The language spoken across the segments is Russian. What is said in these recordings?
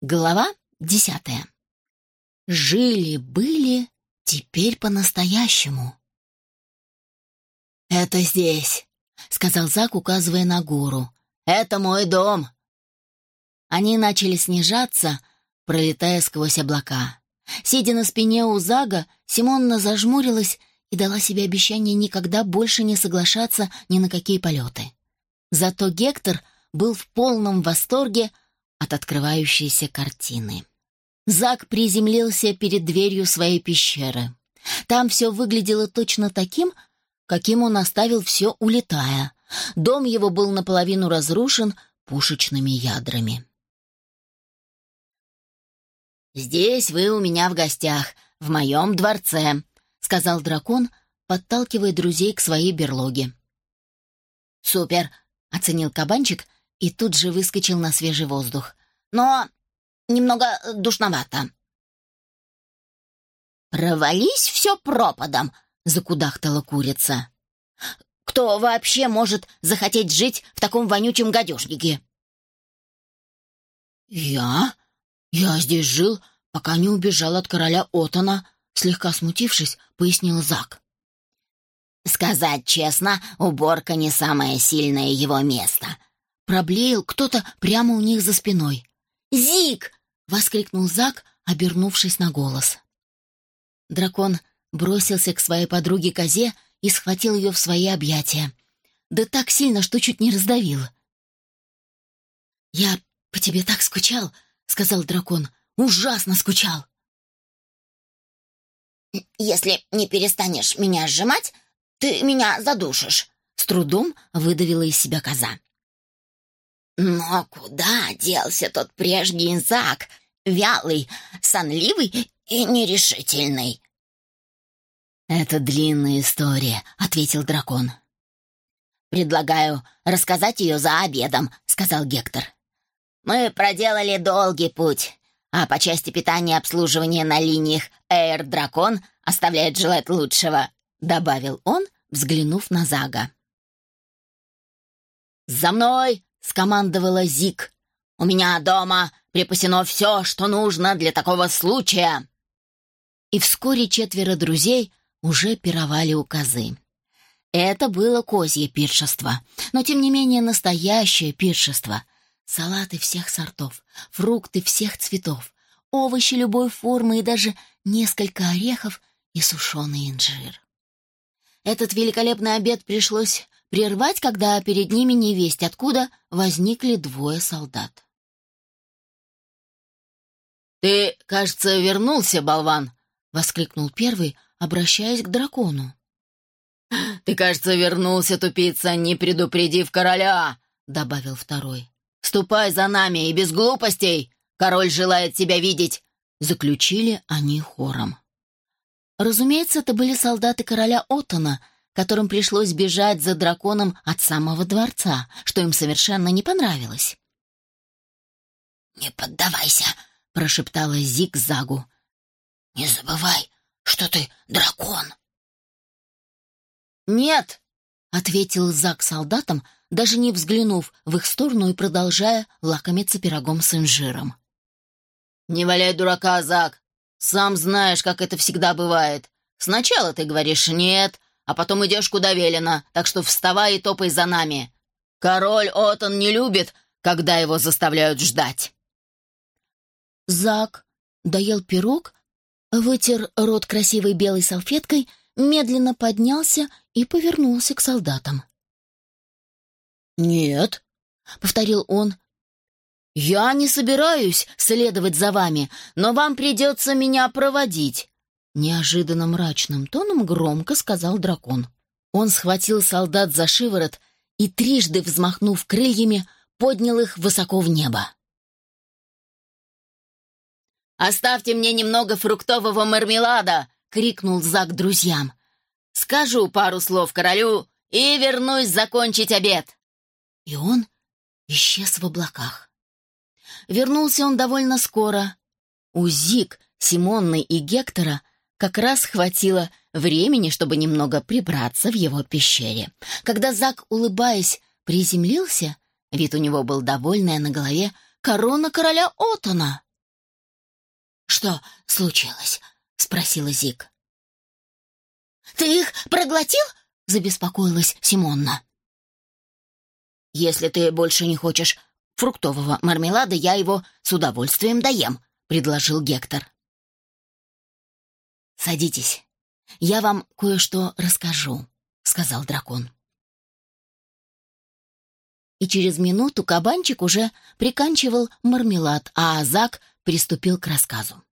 Глава десятая. Жили-были, теперь по-настоящему. «Это здесь», — сказал Зак, указывая на гору. «Это мой дом». Они начали снижаться, пролетая сквозь облака. Сидя на спине у Зага, Симонна зажмурилась и дала себе обещание никогда больше не соглашаться ни на какие полеты. Зато Гектор был в полном восторге от открывающейся картины. Зак приземлился перед дверью своей пещеры. Там все выглядело точно таким, каким он оставил все, улетая. Дом его был наполовину разрушен пушечными ядрами. «Здесь вы у меня в гостях, в моем дворце», — сказал дракон, подталкивая друзей к своей берлоге. «Супер!» — оценил кабанчик и тут же выскочил на свежий воздух. «Но немного душновато». «Провались все пропадом!» — закудахтала курица. «Кто вообще может захотеть жить в таком вонючем гадюшнике?» «Я? Я здесь жил, пока не убежал от короля Отона», — слегка смутившись, пояснил Зак. «Сказать честно, уборка не самое сильное его место», Проблеял кто-то прямо у них за спиной. «Зик!» — воскликнул Зак, обернувшись на голос. Дракон бросился к своей подруге Козе и схватил ее в свои объятия. Да так сильно, что чуть не раздавил. «Я по тебе так скучал», — сказал дракон. «Ужасно скучал». «Если не перестанешь меня сжимать, ты меня задушишь», — с трудом выдавила из себя коза. Но куда делся тот прежний Зак, вялый, сонливый и нерешительный? «Это длинная история», — ответил дракон. «Предлагаю рассказать ее за обедом», — сказал Гектор. «Мы проделали долгий путь, а по части питания и обслуживания на линиях Эйр Дракон оставляет желать лучшего», — добавил он, взглянув на Зага. «За мной!» — скомандовала Зик. «У меня дома припасено все, что нужно для такого случая!» И вскоре четверо друзей уже пировали у козы. Это было козье пиршество, но тем не менее настоящее пиршество. Салаты всех сортов, фрукты всех цветов, овощи любой формы и даже несколько орехов и сушеный инжир. Этот великолепный обед пришлось прервать, когда перед ними невесть откуда возникли двое солдат. «Ты, кажется, вернулся, болван!» — воскликнул первый, обращаясь к дракону. «Ты, кажется, вернулся, тупица, не предупредив короля!» — добавил второй. «Ступай за нами и без глупостей! Король желает тебя видеть!» — заключили они хором. Разумеется, это были солдаты короля Оттона — которым пришлось бежать за драконом от самого дворца, что им совершенно не понравилось. «Не поддавайся», — прошептала Зиг Загу. «Не забывай, что ты дракон». «Нет», — ответил Заг солдатам, даже не взглянув в их сторону и продолжая лакомиться пирогом с инжиром. «Не валяй дурака, Заг. Сам знаешь, как это всегда бывает. Сначала ты говоришь «нет», а потом идешь куда велено, так что вставай и топай за нами. Король Отон не любит, когда его заставляют ждать». Зак доел пирог, вытер рот красивой белой салфеткой, медленно поднялся и повернулся к солдатам. «Нет», — повторил он, — «я не собираюсь следовать за вами, но вам придется меня проводить. Неожиданно мрачным тоном громко сказал дракон. Он схватил солдат за шиворот и, трижды взмахнув крыльями, поднял их высоко в небо. «Оставьте мне немного фруктового мармелада!» — крикнул Зак друзьям. «Скажу пару слов королю и вернусь закончить обед!» И он исчез в облаках. Вернулся он довольно скоро. У Зик, Симонны и Гектора как раз хватило времени, чтобы немного прибраться в его пещере. Когда Зак, улыбаясь, приземлился, вид у него был довольный, а на голове корона короля Отона. «Что случилось?» — спросила Зик. «Ты их проглотил?» — забеспокоилась Симонна. «Если ты больше не хочешь фруктового мармелада, я его с удовольствием доем», — предложил Гектор. «Садитесь, я вам кое-что расскажу», — сказал дракон. И через минуту кабанчик уже приканчивал мармелад, а Азак приступил к рассказу.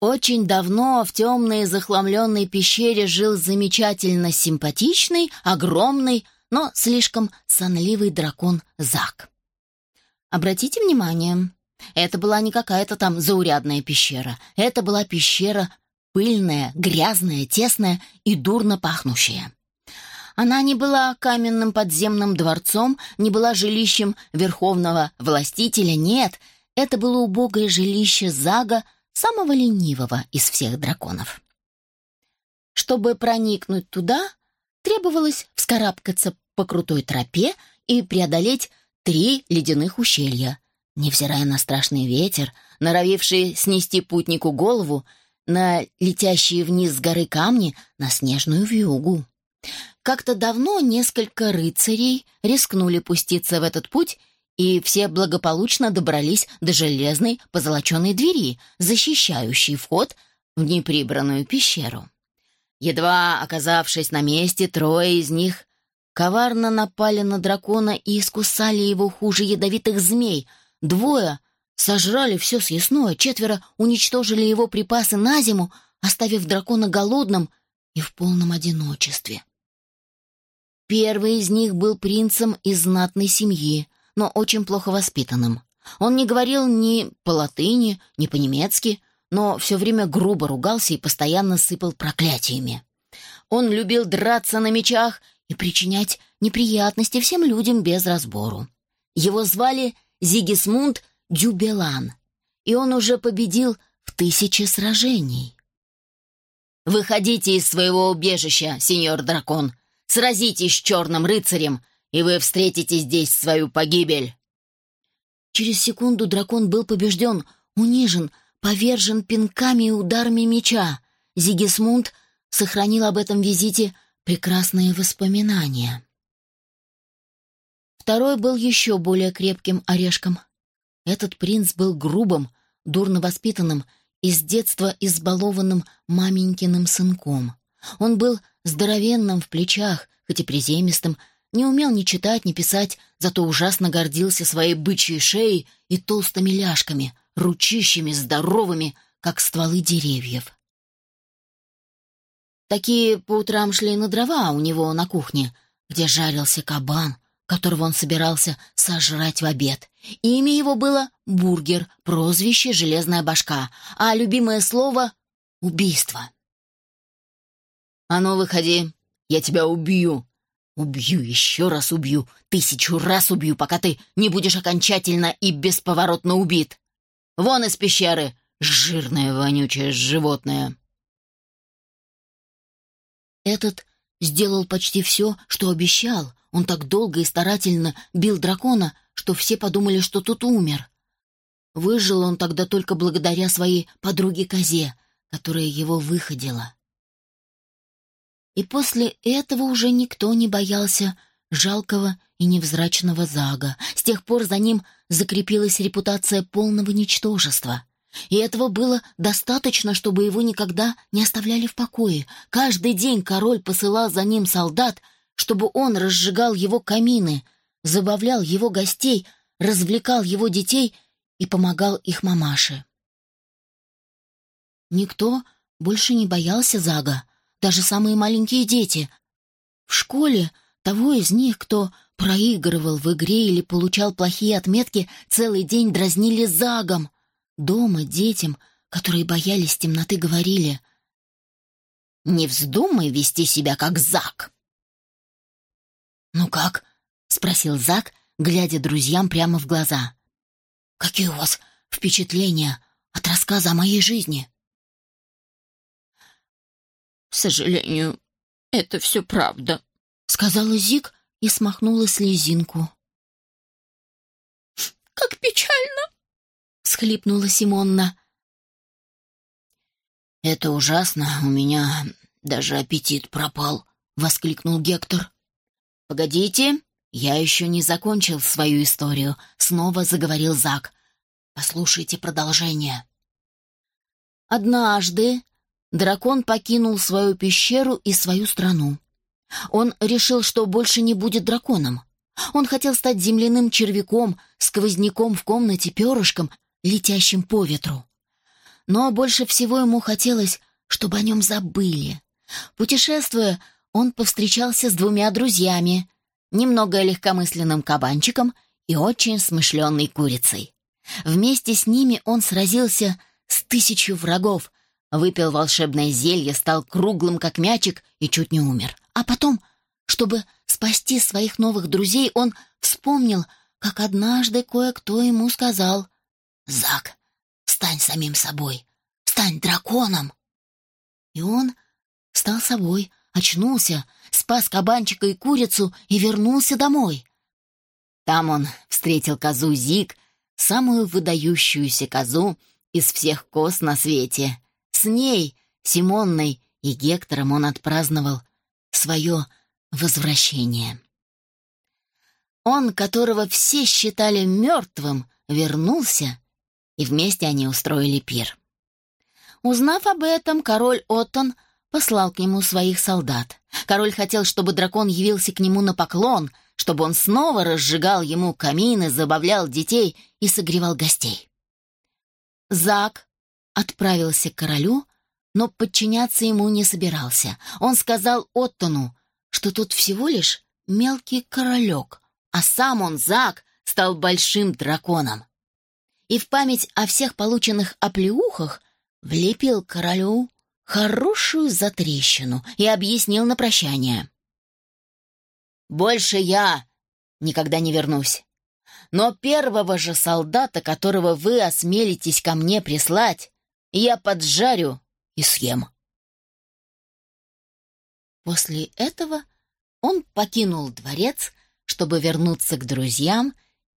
Очень давно в темной захламленной пещере жил замечательно симпатичный, огромный, но слишком сонливый дракон Зак. Обратите внимание, это была не какая-то там заурядная пещера. Это была пещера пыльная, грязная, тесная и дурно пахнущая. Она не была каменным подземным дворцом, не была жилищем верховного властителя, нет, это было убогое жилище Зага, самого ленивого из всех драконов. Чтобы проникнуть туда, требовалось вскарабкаться по крутой тропе и преодолеть три ледяных ущелья. Невзирая на страшный ветер, норовивший снести путнику голову, на летящие вниз с горы камни, на снежную вьюгу. Как-то давно несколько рыцарей рискнули пуститься в этот путь, и все благополучно добрались до железной позолоченной двери, защищающей вход в неприбранную пещеру. Едва оказавшись на месте, трое из них коварно напали на дракона и искусали его хуже ядовитых змей. Двое сожрали все съестное, четверо уничтожили его припасы на зиму, оставив дракона голодным и в полном одиночестве. Первый из них был принцем из знатной семьи, но очень плохо воспитанным. Он не говорил ни по-латыни, ни по-немецки, но все время грубо ругался и постоянно сыпал проклятиями. Он любил драться на мечах и причинять неприятности всем людям без разбору. Его звали Зигисмунд Дюбелан, и он уже победил в тысячи сражений. «Выходите из своего убежища, сеньор дракон», Сразитесь с черным рыцарем, и вы встретите здесь свою погибель!» Через секунду дракон был побежден, унижен, повержен пинками и ударами меча. Зигисмунд сохранил об этом визите прекрасные воспоминания. Второй был еще более крепким орешком. Этот принц был грубым, дурно воспитанным и с детства избалованным маменькиным сынком. Он был здоровенным в плечах, хоть и приземистым, не умел ни читать, ни писать, зато ужасно гордился своей бычьей шеей и толстыми ляжками, ручищами здоровыми, как стволы деревьев. Такие по утрам шли на дрова у него на кухне, где жарился кабан, которого он собирался сожрать в обед. Имя его было Бургер, прозвище «Железная башка», а любимое слово — «убийство». «А ну, выходи, я тебя убью!» «Убью, еще раз убью, тысячу раз убью, пока ты не будешь окончательно и бесповоротно убит! Вон из пещеры, жирное вонючее животное!» Этот сделал почти все, что обещал. Он так долго и старательно бил дракона, что все подумали, что тот умер. Выжил он тогда только благодаря своей подруге-козе, которая его выходила. И после этого уже никто не боялся жалкого и невзрачного Зага. С тех пор за ним закрепилась репутация полного ничтожества. И этого было достаточно, чтобы его никогда не оставляли в покое. Каждый день король посылал за ним солдат, чтобы он разжигал его камины, забавлял его гостей, развлекал его детей и помогал их мамаше. Никто больше не боялся Зага, даже самые маленькие дети. В школе того из них, кто проигрывал в игре или получал плохие отметки, целый день дразнили загом. Дома детям, которые боялись темноты, говорили «Не вздумай вести себя как Зак». «Ну как?» — спросил Зак, глядя друзьям прямо в глаза. «Какие у вас впечатления от рассказа о моей жизни?» «К сожалению, это все правда», — сказала Зик и смахнула слезинку. «Как печально!» — схлипнула Симонна. «Это ужасно, у меня даже аппетит пропал», — воскликнул Гектор. «Погодите, я еще не закончил свою историю», — снова заговорил Зак. «Послушайте продолжение». Однажды дракон покинул свою пещеру и свою страну. Он решил, что больше не будет драконом. Он хотел стать земляным червяком, сквозняком в комнате, перышком, летящим по ветру. Но больше всего ему хотелось, чтобы о нем забыли. Путешествуя, он повстречался с двумя друзьями, немного легкомысленным кабанчиком и очень смышленной курицей. Вместе с ними он сразился с тысячу врагов, выпил волшебное зелье, стал круглым, как мячик, и чуть не умер. А потом, чтобы спасти своих новых друзей, он вспомнил, как однажды кое-кто ему сказал «Зак, стань самим собой, стань драконом». И он стал собой, очнулся, спас кабанчика и курицу и вернулся домой. Там он встретил козу Зик, самую выдающуюся козу из всех коз на свете. С ней, Симонной и Гектором он отпраздновал свое возвращение. Он, которого все считали мертвым, вернулся, и вместе они устроили пир. Узнав об этом, король Оттон послал к нему своих солдат. Король хотел, чтобы дракон явился к нему на поклон, чтобы он снова разжигал ему камины, забавлял детей и согревал гостей. Зак отправился к королю, но подчиняться ему не собирался. Он сказал Оттону, что тут всего лишь мелкий королек, а сам он, Зак, стал большим драконом. И в память о всех полученных оплеухах влепил королю хорошую затрещину и объяснил на прощание. «Больше я никогда не вернусь. Но первого же солдата, которого вы осмелитесь ко мне прислать, я поджарю и съем». После этого он покинул дворец, чтобы вернуться к друзьям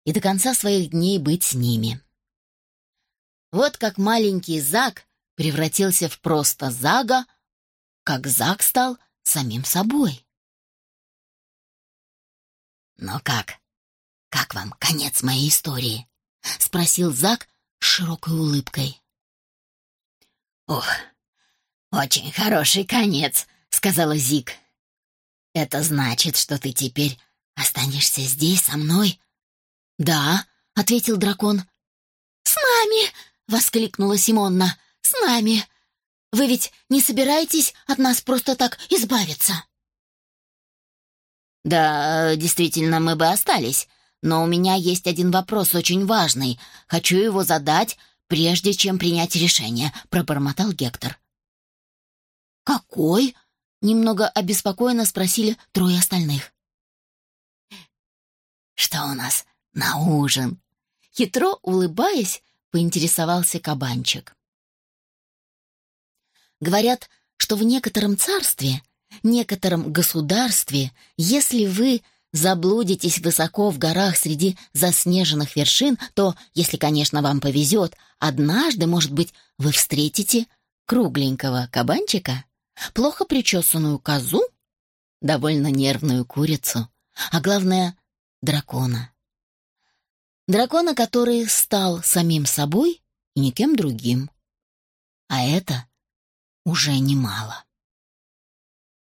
и до конца своих дней быть с ними. Вот как маленький Зак превратился в просто Зага, как Зак стал самим собой. «Но как? Как вам конец моей истории?» — спросил Зак с широкой улыбкой. «Ох, очень хороший конец», — сказала Зик. «Это значит, что ты теперь останешься здесь со мной?» «Да», — ответил дракон. «С нами!» — воскликнула Симонна. «С нами! Вы ведь не собираетесь от нас просто так избавиться?» «Да, действительно, мы бы остались. Но у меня есть один вопрос очень важный. Хочу его задать, прежде чем принять решение», — пробормотал Гектор. «Какой?» — немного обеспокоенно спросили трое остальных. «Что у нас на ужин?» Хитро улыбаясь, поинтересовался кабанчик. Говорят, что в некотором царстве, некотором государстве, если вы заблудитесь высоко в горах среди заснеженных вершин, то, если, конечно, вам повезет, однажды, может быть, вы встретите кругленького кабанчика, плохо причесанную козу, довольно нервную курицу, а главное — дракона. Дракона, который стал самим собой и никем другим. А это уже немало.